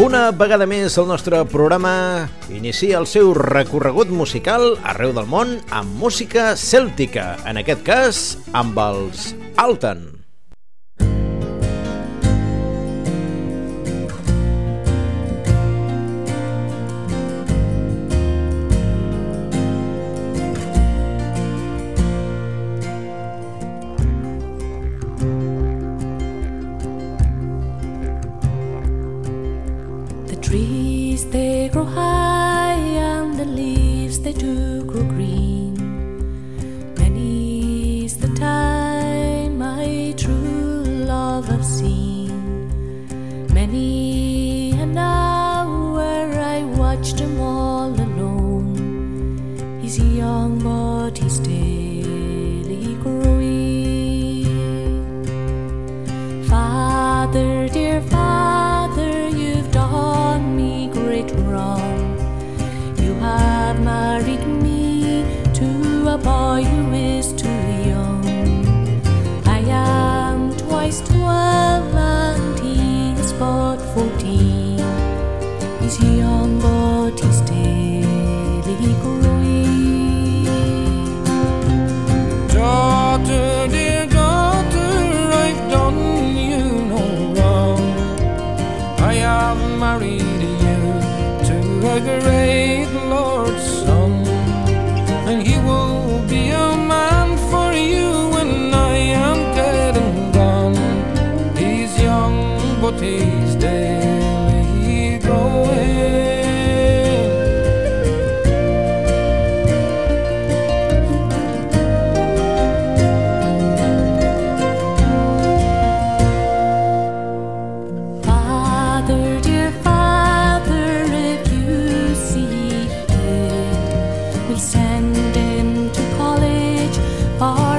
una vegada més, el nostre programa inicia el seu recorregut musical arreu del món amb música cèltica, en aquest cas amb els Alten. trees they grow high and the leaves they do Far.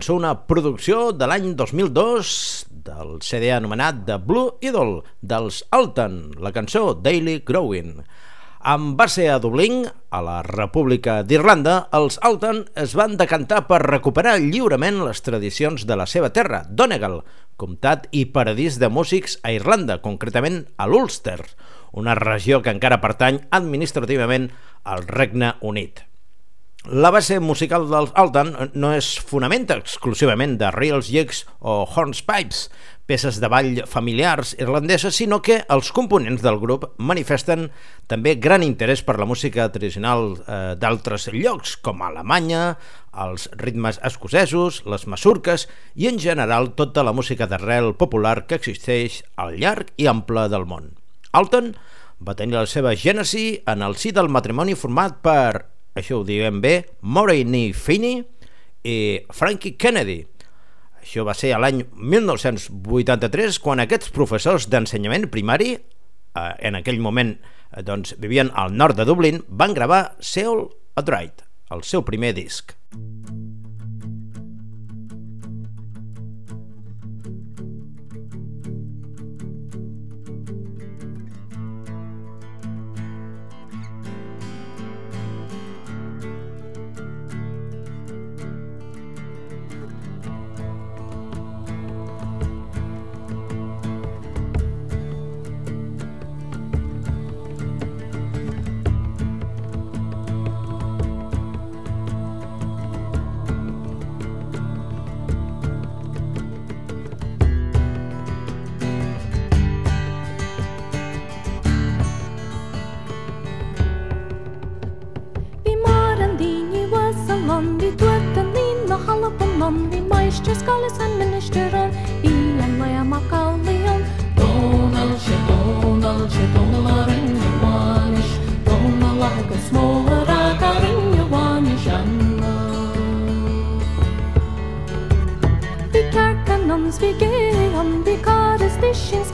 Cançó, una producció de l'any 2002 del CD anomenat The Blue Idol dels Alton, la cançó Daily Growing. Amb base a Dublín, a la República d'Irlanda, els Alton es van decantar per recuperar lliurement les tradicions de la seva terra, Donegal, comtat i paradís de músics a Irlanda, concretament a l'Ulster, una regió que encara pertany administrativament al Regne Unit. La base musical dels Altan no es fonamenta exclusivament de reels, jigs o hornpipes, peces de ball familiars irlandeses, sinó que els components del grup manifesten també gran interès per la música tradicional eh, d'altres llocs, com Alemanya, els ritmes escocesos, les masurques i, en general, tota la música d'arrel popular que existeix al llarg i ample del món. Alton va tenir la seva gènesi en el si del matrimoni format per això ho diguem bé, Maureen Finney i Frankie Kennedy. Això va ser l'any 1983 quan aquests professors d'ensenyament primari, eh, en aquell moment eh, doncs, vivien al nord de Dublín, van gravar Seoul Adright, el seu primer disc. Christian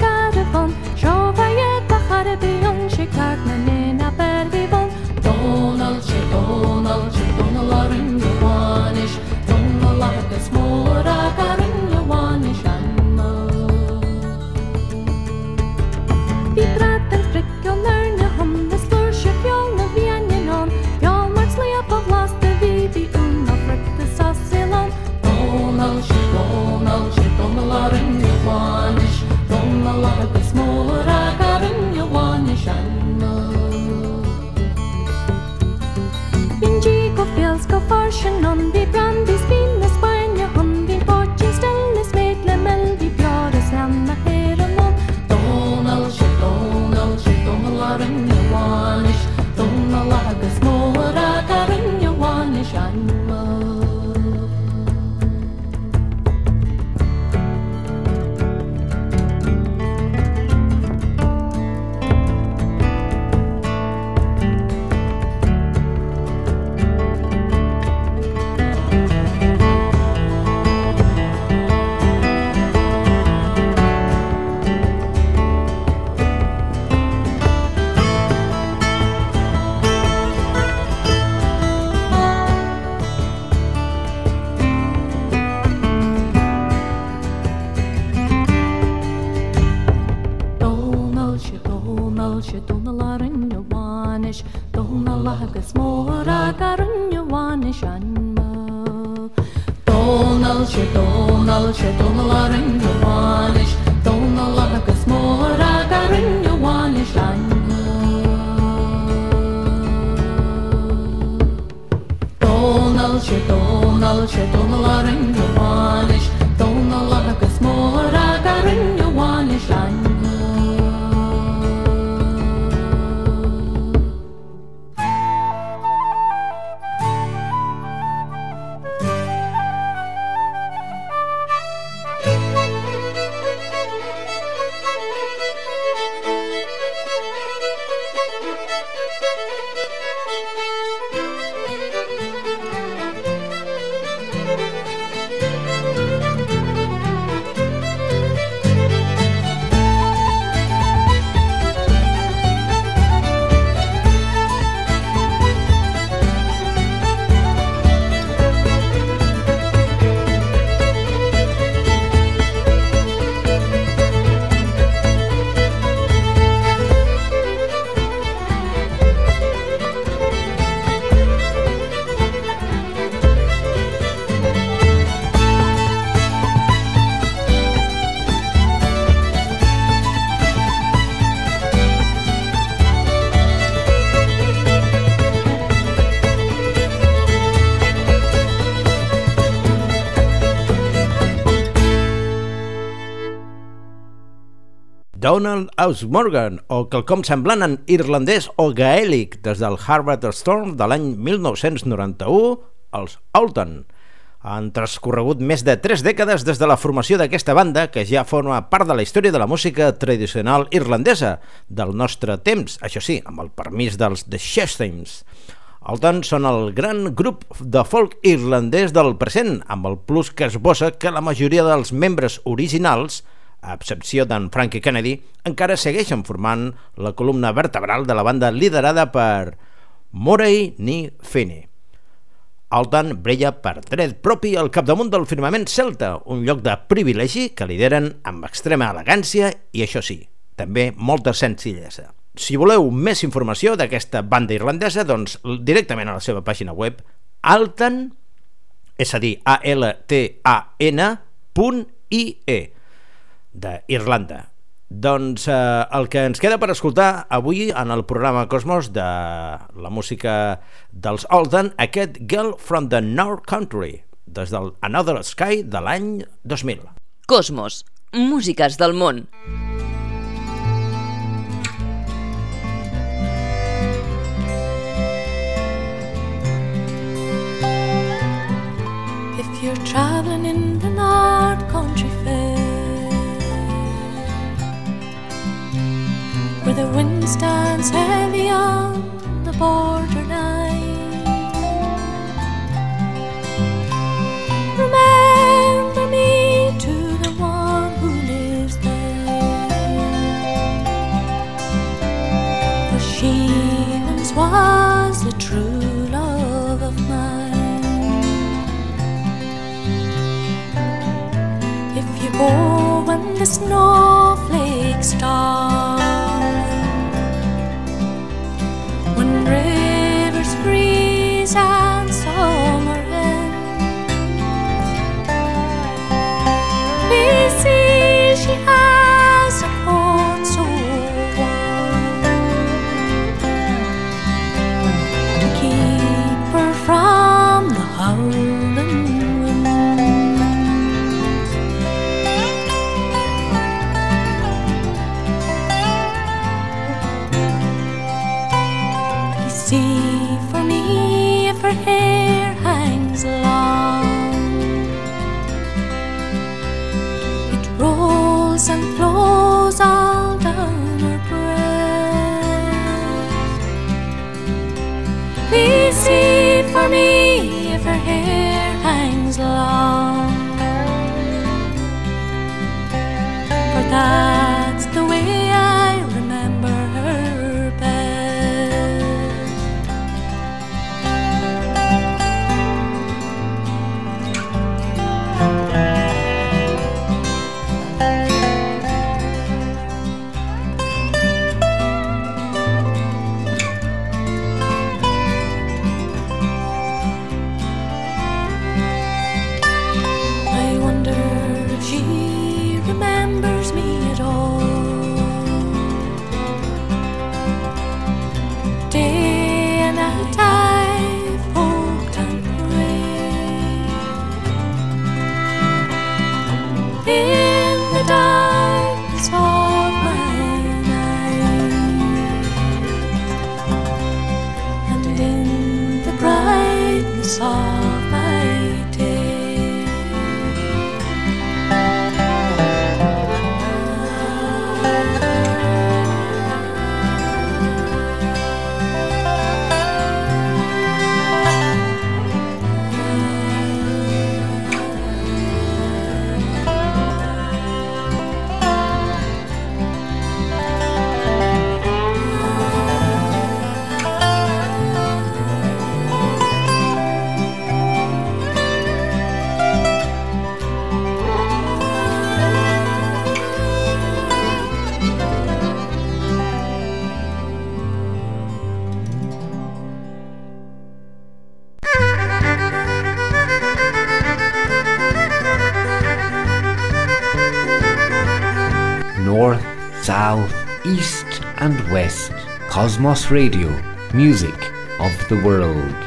karşı donların yuvanış Don Allah kız mora karın yuvanış anma. Donal şu donal şu donların yuvanış Don Allah kız mora karın yuvanış anma. Donal şu donal şu donların yuvanış more Allah kız in your yuvanış anma. Donald Morgan o quelcom semblant en irlandès o gaèlic des del Harvard Storm de l'any 1991, els Alton. Han transcorregut més de tres dècades des de la formació d'aquesta banda que ja forma part de la història de la música tradicional irlandesa del nostre temps, això sí, amb el permís dels The Shesthames. Alton són el gran grup de folk irlandès del present, amb el plus que esbossa que la majoria dels membres originals a excepció d'en Frankie Kennedy, encara segueixen formant la columna vertebral de la banda liderada per Morey ni Finney. Altan brella per dret propi al capdamunt del firmament celta, un lloc de privilegi que lideren amb extrema elegància i, això sí, també molta senzillesa. Si voleu més informació d'aquesta banda irlandesa, doncs directament a la seva pàgina web altan, és a dir, a l t a n i e d'Irlanda. Doncs eh, el que ens queda per escoltar avui en el programa Cosmos de la música dels Olden, aquest Girl from the North Country, des del Another Sky de l'any 2000. Cosmos, músiques del món. If you're traveling in the North Country where the wind stands heavy on Cosmos Radio, music of the world.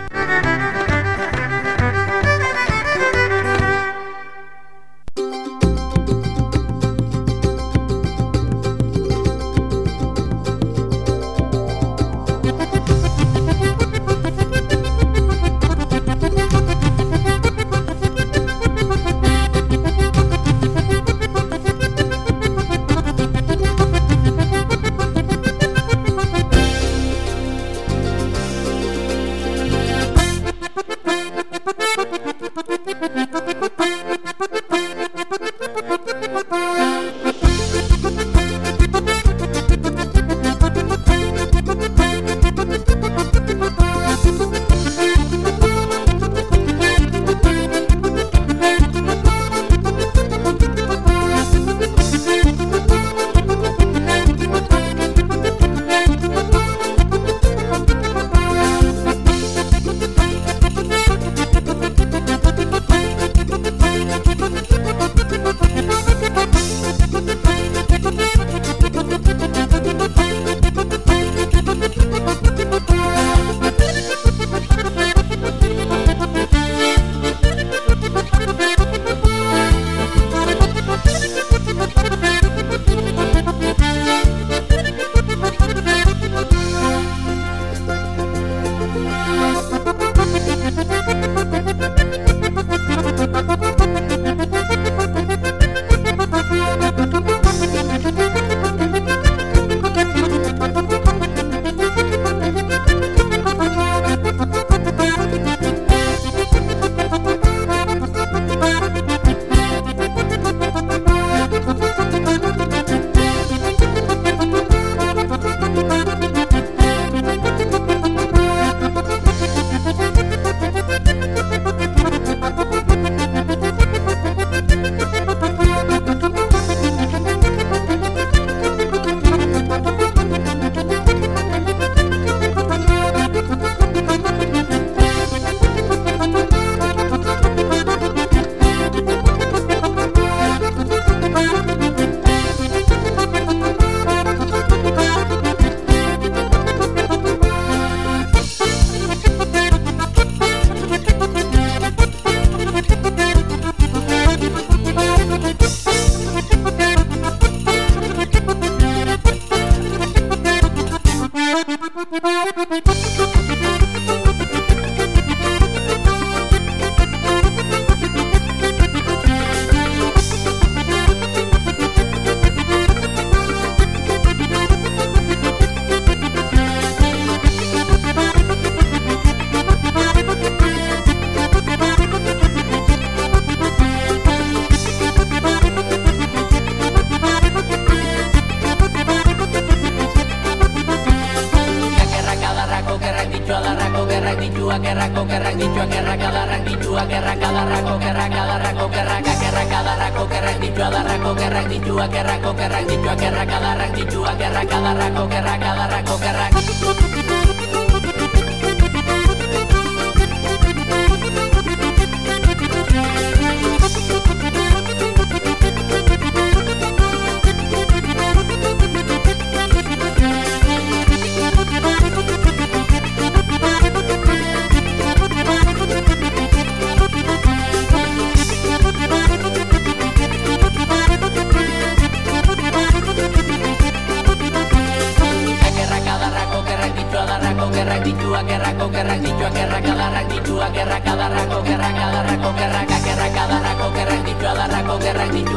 Gerrak adarrak ditua gerrak adarrako gerrak adarrako gerrak gerrak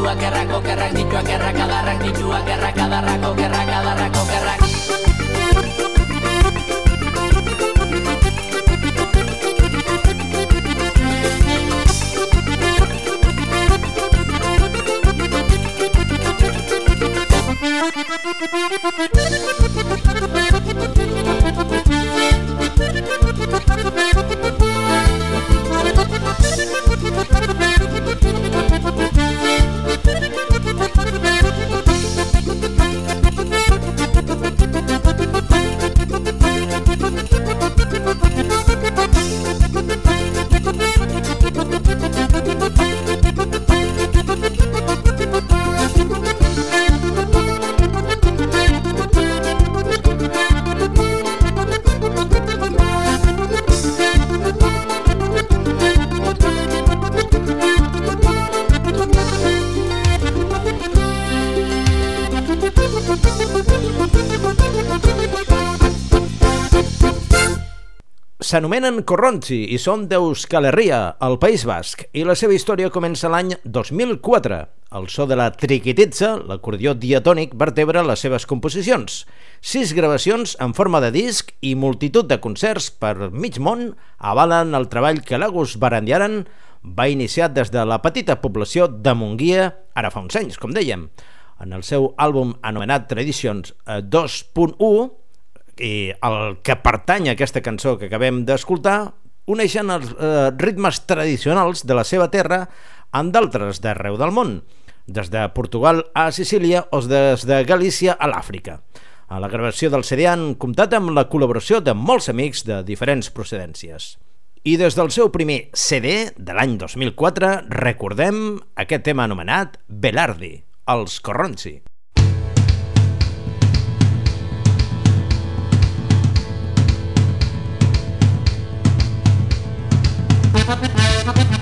ditu akerrak okerrak ditu akerrak adarrak ditu akerrak S'anomenen Corronzi i són d'Euskal Herria, al País Basc, i la seva història comença l'any 2004. El so de la triquititza, l'acordió diatònic, vertebra les seves composicions. Sis gravacions en forma de disc i multitud de concerts per mig món avalen el treball que l'Agus Barandiaran va iniciar des de la petita població de Munguia, ara fa uns anys, com dèiem. En el seu àlbum anomenat Tradicions eh, 2.1, i el que pertany a aquesta cançó que acabem d'escoltar uneixen els eh, ritmes tradicionals de la seva terra amb d'altres d'arreu del món, des de Portugal a Sicília o des de Galícia a l'Àfrica. A la gravació del CD han comptat amb la col·laboració de molts amics de diferents procedències. I des del seu primer CD de l'any 2004 recordem aquest tema anomenat Belardi, els Corronzi. Música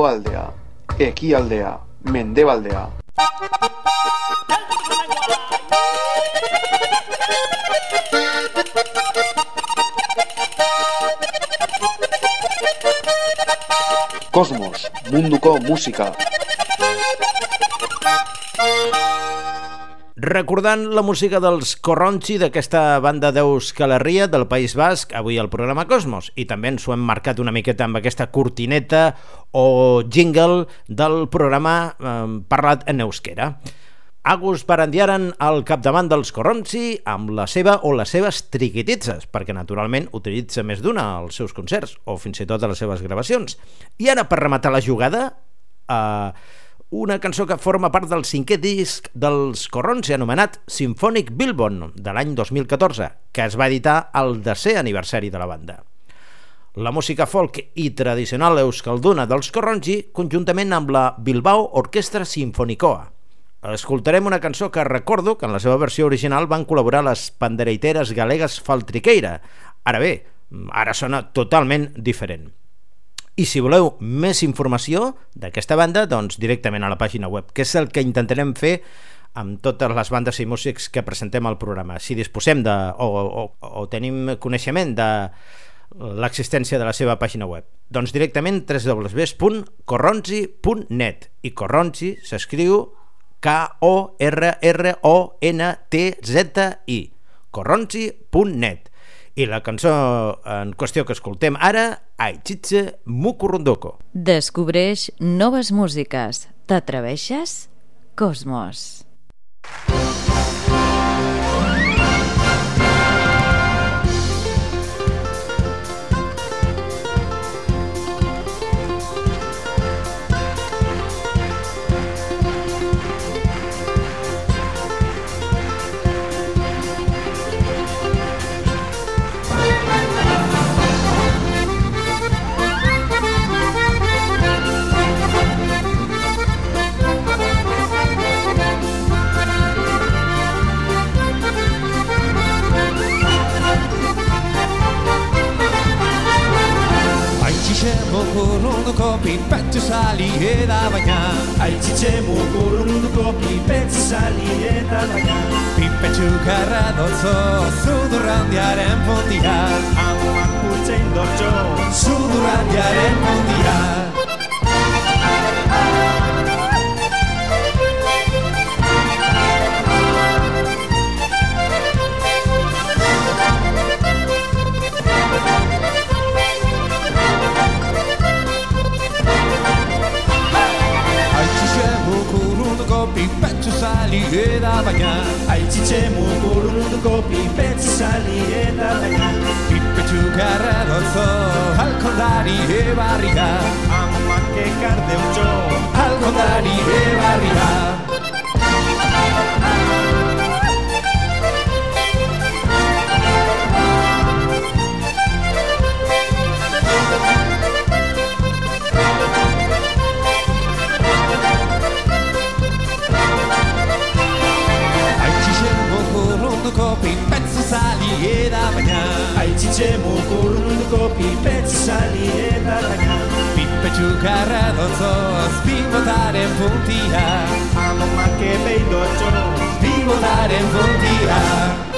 hegoaldea, ekialdea, mendebaldea. Kosmos, munduko musika. Recordant la música dels Corronchi d'aquesta banda d'Euskal Herria del País Basc, avui al programa Cosmos, i també ens ho hem marcat una miqueta amb aquesta cortineta o jingle del programa eh, parlat en euskera. Agus Barandiaran al capdavant dels Corronchi amb la seva o les seves triquititzes, perquè naturalment utilitza més d'una als seus concerts o fins i tot a les seves gravacions. I ara, per rematar la jugada, eh, una cançó que forma part del cinquè disc dels Corronci anomenat Symphonic Bilbon de l'any 2014, que es va editar al desè aniversari de la banda. La música folk i tradicional euskalduna dels Corronci conjuntament amb la Bilbao Orquestra Sinfonicoa. Escoltarem una cançó que recordo que en la seva versió original van col·laborar les pandereiteres galegues Faltriqueira. Ara bé, ara sona totalment diferent. I si voleu més informació d'aquesta banda, doncs directament a la pàgina web, que és el que intentarem fer amb totes les bandes i músics que presentem al programa. Si disposem de, o, o, o tenim coneixement de l'existència de la seva pàgina web. Doncs directament www.corronzi.net i Corronzi s'escriu K-O-R-R-O-N-T-Z-I corronzi.net i la cançó en qüestió que escoltem ara, Aichitze Mukurundoko. Descobreix noves músiques. T'atreveixes? Cosmos. mugur urduko pipetxu sali eda baina Aitzitxe mugur urduko pipetxu sali eda baina Pipetxu karra dotzo, zudurrandiaren puntia Amoak putzein dotzo, zudurrandiaren puntia eda baina Aitzitze mugur munduko pipetsu sali eta baina. Pipetsu garra dozo, alkondari ebarriga Amak ekarte utxo, alkondari ebarriga Alkondari ebarriga Caradontos vimodar en puntia, allo ma che veidocho no, puntia.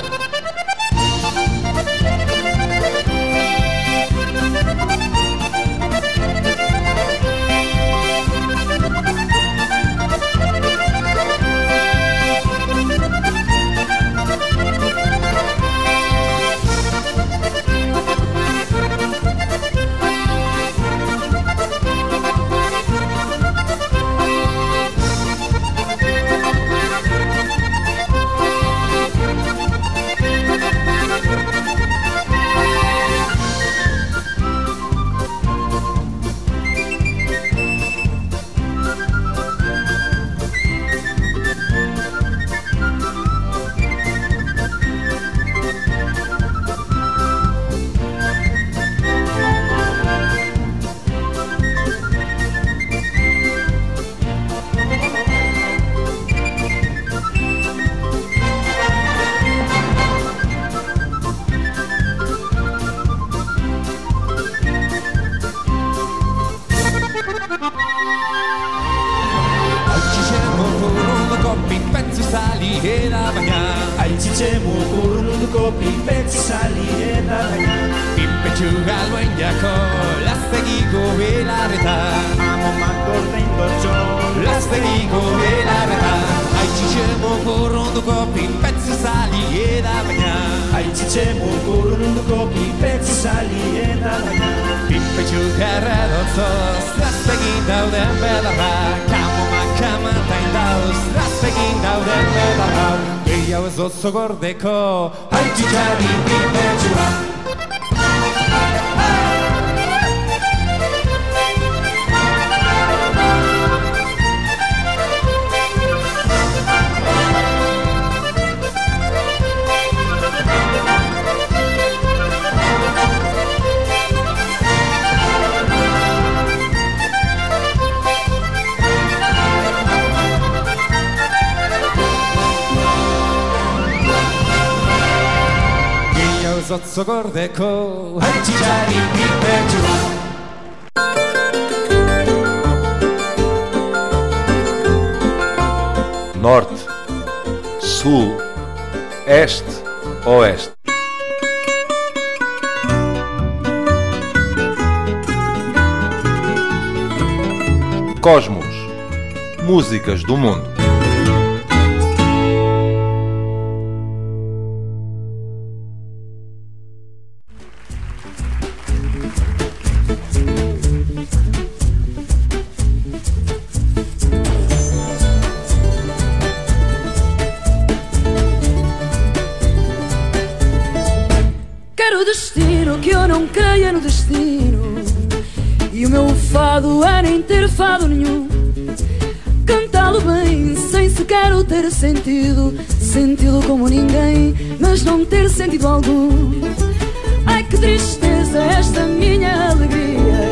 Itxu galuen jako Laztegiko belarreta Amo mandor dein dotxo. Laztegiko belarreta Aitxitxe mokor onduko Pipetzu zali eda baina. Aitxitxe mokor onduko Pipetzu zali eda baina. Pipetxu gerre dotzo Laztegin dauden belarra. Kamo makama tain dauz Laztegin dauden belarra. Gehiau ez dotzo gordeko Aitxitxari pipetxu bat. zotzo gordeko Altxitxari pipetua Norte, Sul, Este, Oeste. Cosmos. Músicas do mundo. Que eu não creia no destino. E o meu fado é nem ter fado nenhum. Cantá-lo bem sem sequer o ter sentido. Senti-lo como ninguém, mas não ter sentido algum. Ai que tristeza esta minha alegria.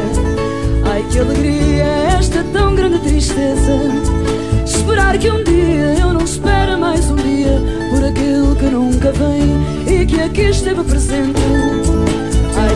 Ai que alegria esta tão grande tristeza. Esperar que um dia eu não espere mais um dia Por aquele que nunca vem e que aqui esteve presente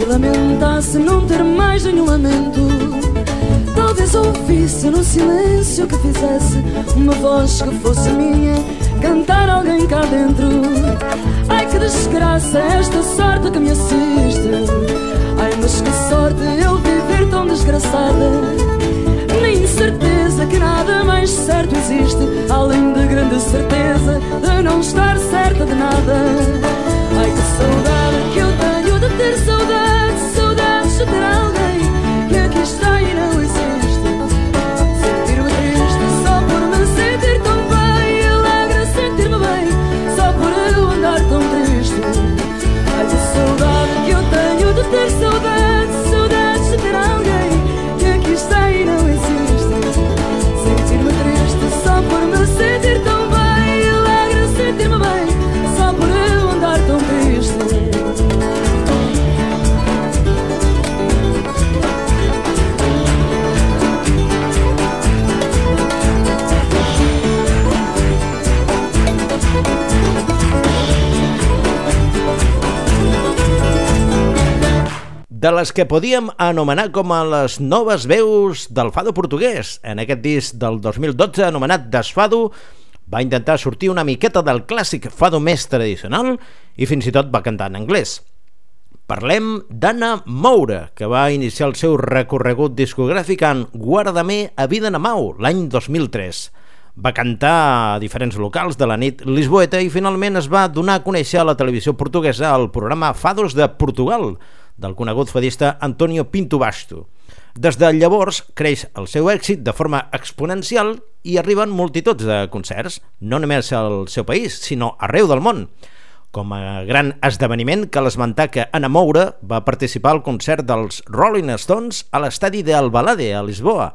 E lamentasse não ter mais nenhum lamento. Talvez ouvisse no silêncio que fizesse Uma voz que fosse minha Cantar alguém cá dentro. Ai que desgraça esta sorte que me assiste? Ai mas que sorte eu viver tão desgraçada. Nem certeza que nada mais certo existe Além de grande certeza de não estar certa de nada de les que podíem anomenar com a les noves veus del fado portuguès. En aquest disc del 2012 anomenat Desfado va intentar sortir una miqueta del clàssic fado més tradicional i fins i tot va cantar en anglès. Parlem d'Anna Moura, que va iniciar el seu recorregut discogràfic en Guardamé a Vida Namau l'any 2003. Va cantar a diferents locals de la nit lisboeta i finalment es va donar a conèixer a la televisió portuguesa al programa Fados de Portugal, del conegut fadista Antonio Pinto Basto. Des de llavors creix el seu èxit de forma exponencial i arriben multituds de concerts, no només al seu país, sinó arreu del món. Com a gran esdeveniment cal esmentar que Anna Moura va participar al concert dels Rolling Stones a l'estadi de Albalade, a Lisboa,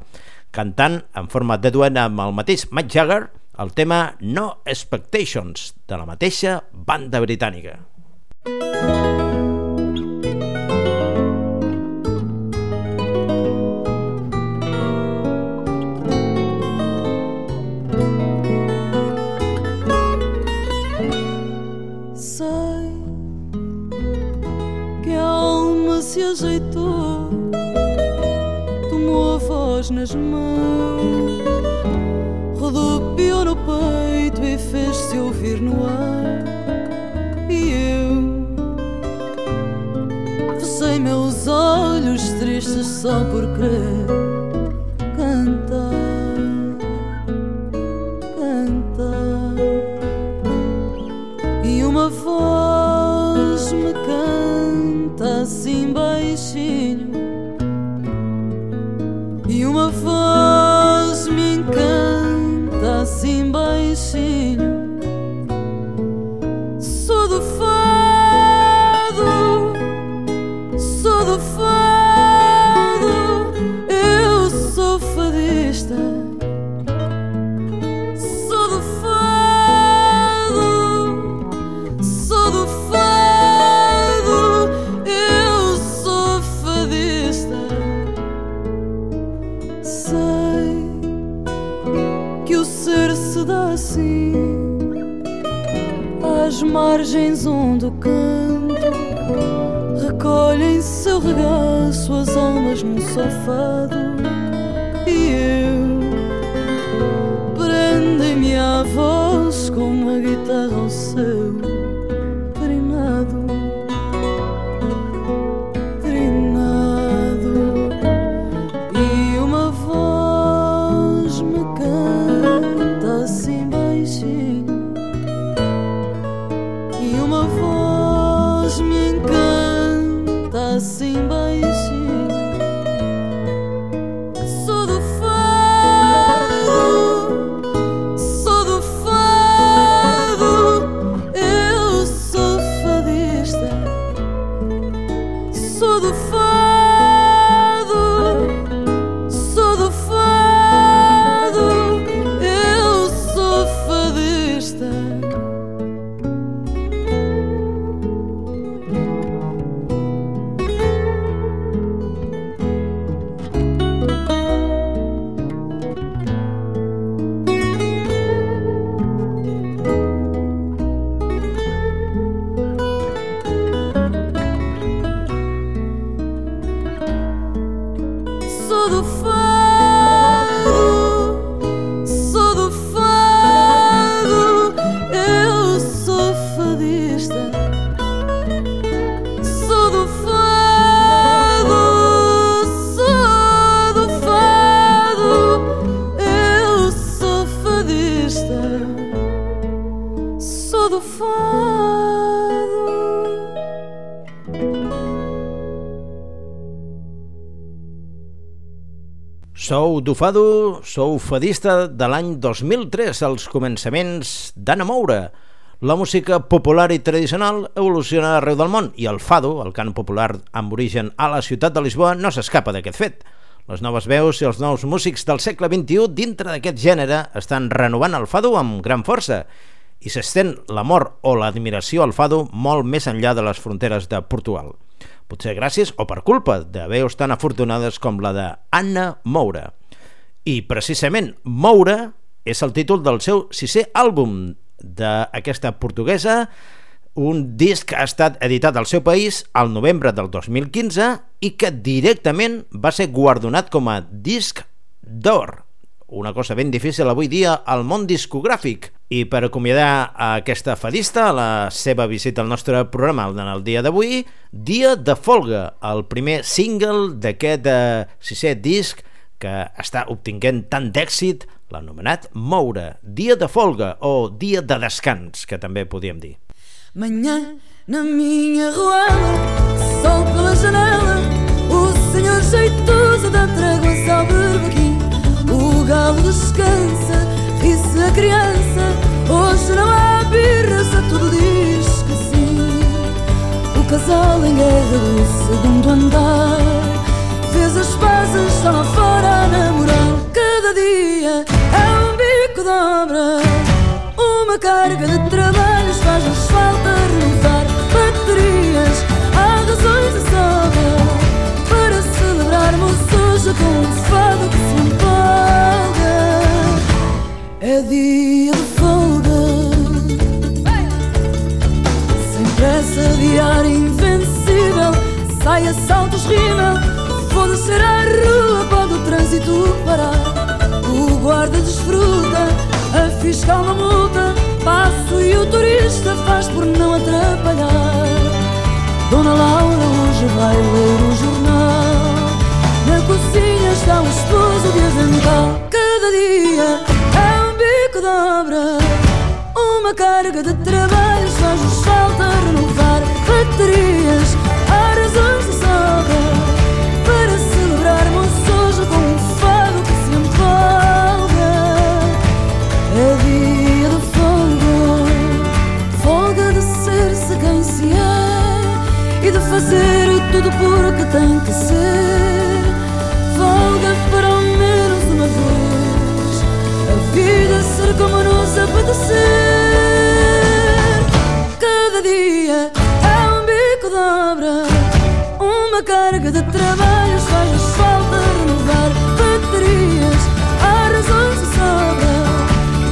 cantant en forma de duet amb el mateix Mick Jagger el tema No Expectations, de la mateixa banda britànica. Música D'Ufado, sou fadista de l'any 2003, als començaments d'Anna Moura. La música popular i tradicional evoluciona arreu del món i el fado, el cant popular amb origen a la ciutat de Lisboa, no s'escapa d'aquest fet. Les noves veus i els nous músics del segle XXI dintre d'aquest gènere estan renovant el fado amb gran força i s'estén l'amor o l'admiració al fado molt més enllà de les fronteres de Portugal potser gràcies o per culpa de veus tan afortunades com la de Moura. I precisament Moura és el títol del seu sisè àlbum d'aquesta portuguesa, un disc que ha estat editat al seu país al novembre del 2015 i que directament va ser guardonat com a disc d'or una cosa ben difícil avui dia al món discogràfic. I per acomiadar aquesta fadista, la seva visita al nostre programa en el dia d'avui, Dia de Folga, el primer single d'aquest eh, sisè disc que està obtinguent tant d'èxit, l'anomenat Moure, Dia de Folga o Dia de Descans, que també podíem dir. Manhã na minha ruela, sol pela janela, o senhor jeitoso dá tréguas ao berbequim. O galo descansa, ri-se a criança, hoje não há birras, a tudo diz que sim. O casal em guerra do segundo andar, fez as pazes, lá fora a namorar. Cada dia é um bico de obra, uma carga de trabalhos faz-nos falta renovar baterias. Há razões de sobra para celebrarmos hoje com um fado que se empolga. É dia de folga, sem pressa, diário invencível. Sai a saltos, rima, vou descer à rua, pode o trânsito parar. O guarda desfruta, a fiscal não multa, passo e o turista faz por não atrapalhar. Dona Laura hoje vai ler o jornal. Na cozinha está o esposo de avental. Cada dia é um bico de obra, uma carga de trabalhos faz-nos falta renovar baterias. Há razões de sobra fazer tudo porque tem que ser. Folga para ao menos uma vez a vida ser como nos apetecer. Cada dia é um bico de obra, uma carga de trabalhos faz-nos falta renovar baterias. Há razões de sobra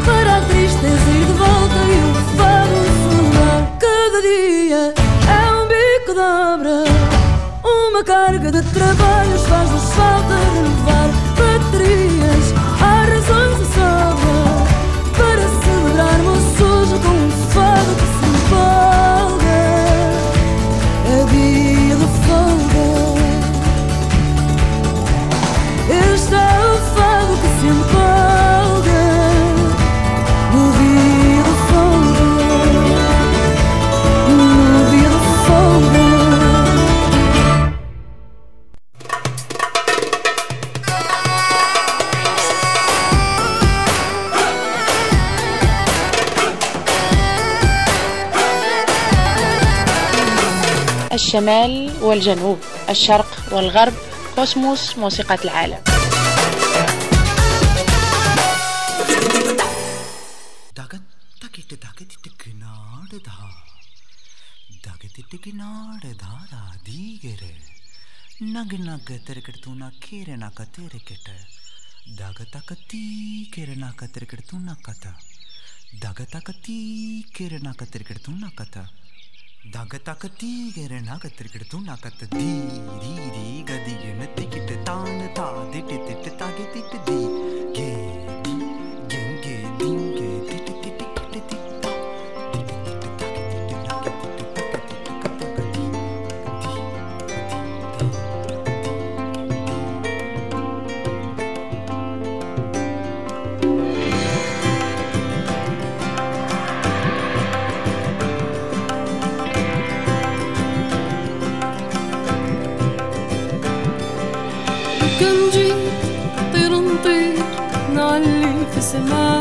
para a tristeza ir de volta e o fado celebrar. Cada dia uma carga de trabalhos faz-nos falta renovar الشمال والجنوب الشرق والغرب كوسموس موسيقى العالم நகனாக திறக்கெடுத்தூனா கேரனாக்க திறக்கெட்ட தகத்தாக்க தீ கேரனாக்க திறக்கெடுத்தூ நக்கத்த தகத்தாக்க தீ கேரனாக்க திறக்கெடுத்தூ நக்கத்த දග තක තීගෙරෙන ගතරිකට තුනකත දීරීදී ගදිගෙන තිකිට තාන තා දෙටෙතෙට තගෙතිට දී ගේදී ගෙන්ගේ දිී semana.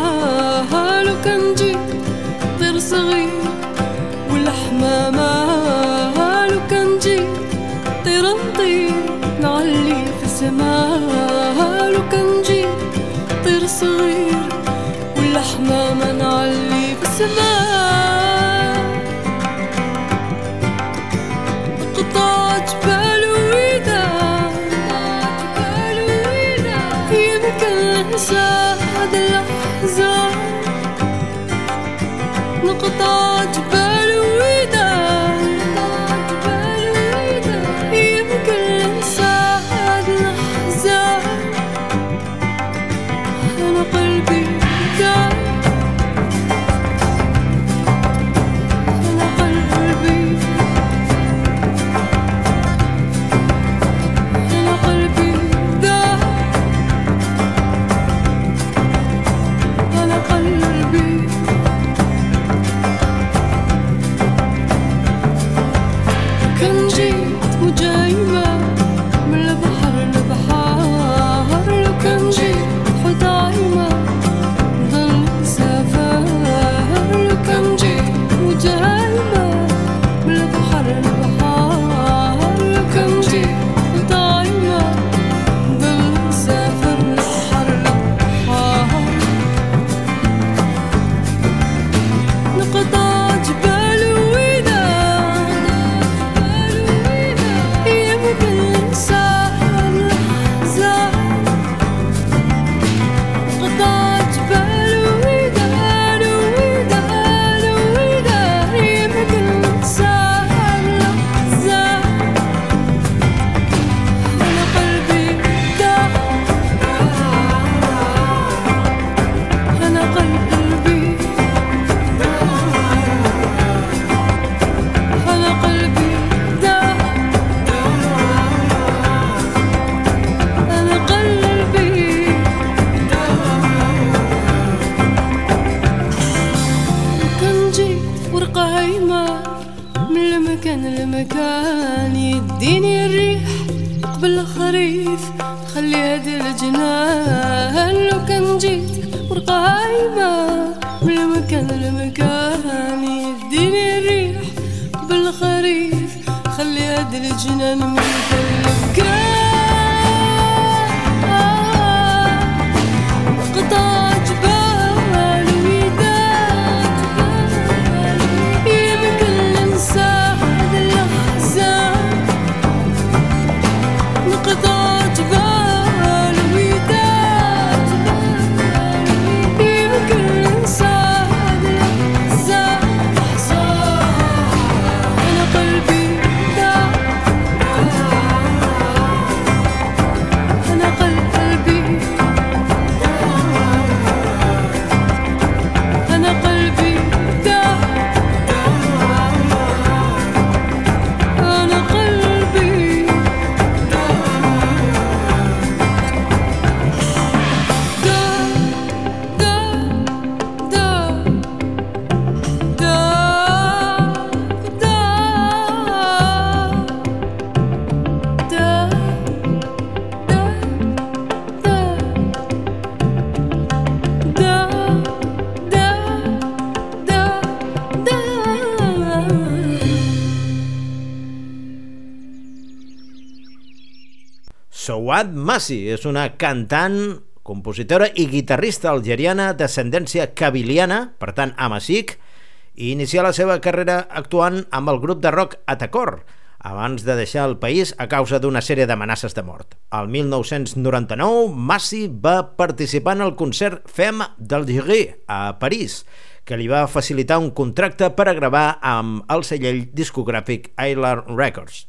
Souad Massi és una cantant, compositora i guitarrista algeriana d'ascendència cabiliana, per tant amazic, i inicià la seva carrera actuant amb el grup de rock Atacor, abans de deixar el país a causa d'una sèrie d'amenaces de mort. Al 1999, Massi va participar en el concert Femme d'Algérie a París, que li va facilitar un contracte per a gravar amb el cellell discogràfic Island Records.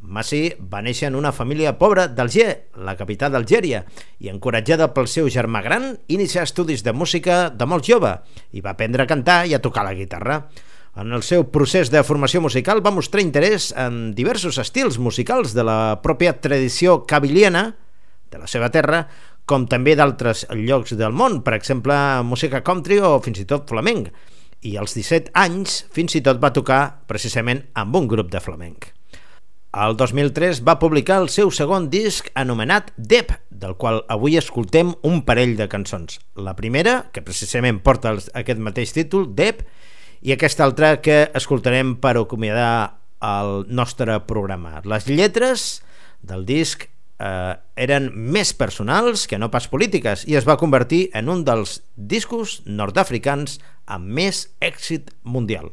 Massi va néixer en una família pobra d'Alger, la capital d'Algèria, i encoratjada pel seu germà gran, inicià estudis de música de molt jove i va aprendre a cantar i a tocar la guitarra. En el seu procés de formació musical va mostrar interès en diversos estils musicals de la pròpia tradició cabiliana de la seva terra, com també d'altres llocs del món, per exemple, música country o fins i tot flamenc. I als 17 anys fins i tot va tocar precisament amb un grup de flamenc. El 2003 va publicar el seu segon disc anomenat Dep, del qual avui escoltem un parell de cançons. La primera, que precisament porta aquest mateix títol, Dep, i aquesta altra que escoltarem per acomiadar el nostre programa. Les lletres del disc eh, eren més personals que no pas polítiques i es va convertir en un dels discos nord-africans amb més èxit mundial.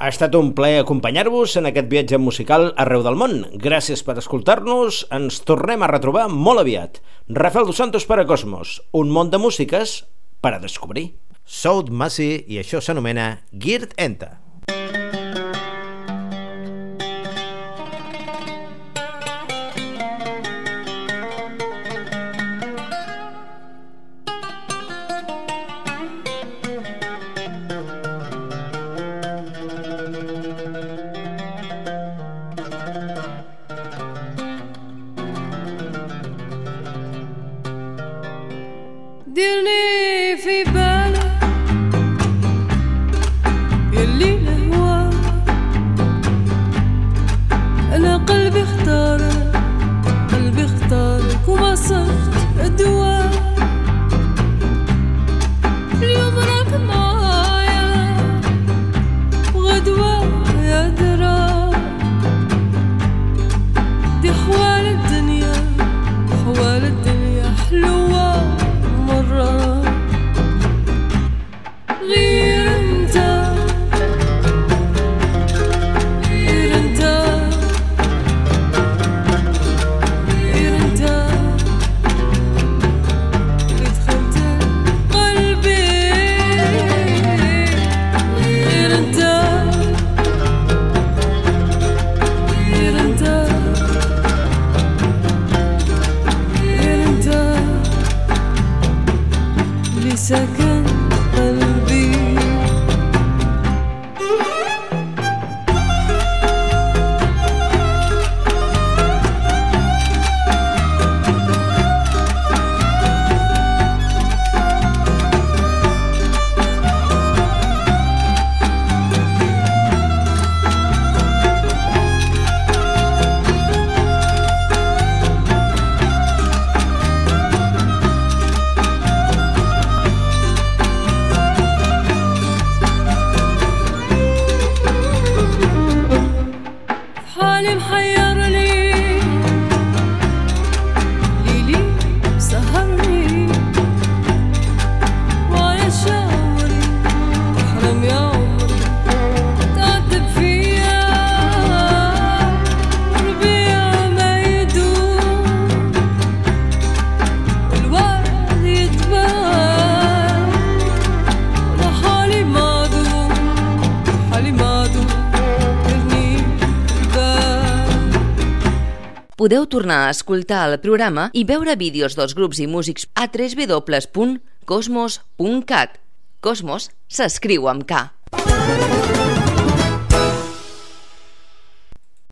Ha estat un plaer acompanyar-vos en aquest viatge musical arreu del món. Gràcies per escoltar-nos. Ens tornem a retrobar molt aviat. Rafael dos Santos per a Cosmos. Un món de músiques per a descobrir. South Massey i això s'anomena Girt Enta. Podeu tornar a escoltar el programa i veure vídeos dels grups i músics a www.cosmos.cat. Cosmos s'escriu amb K.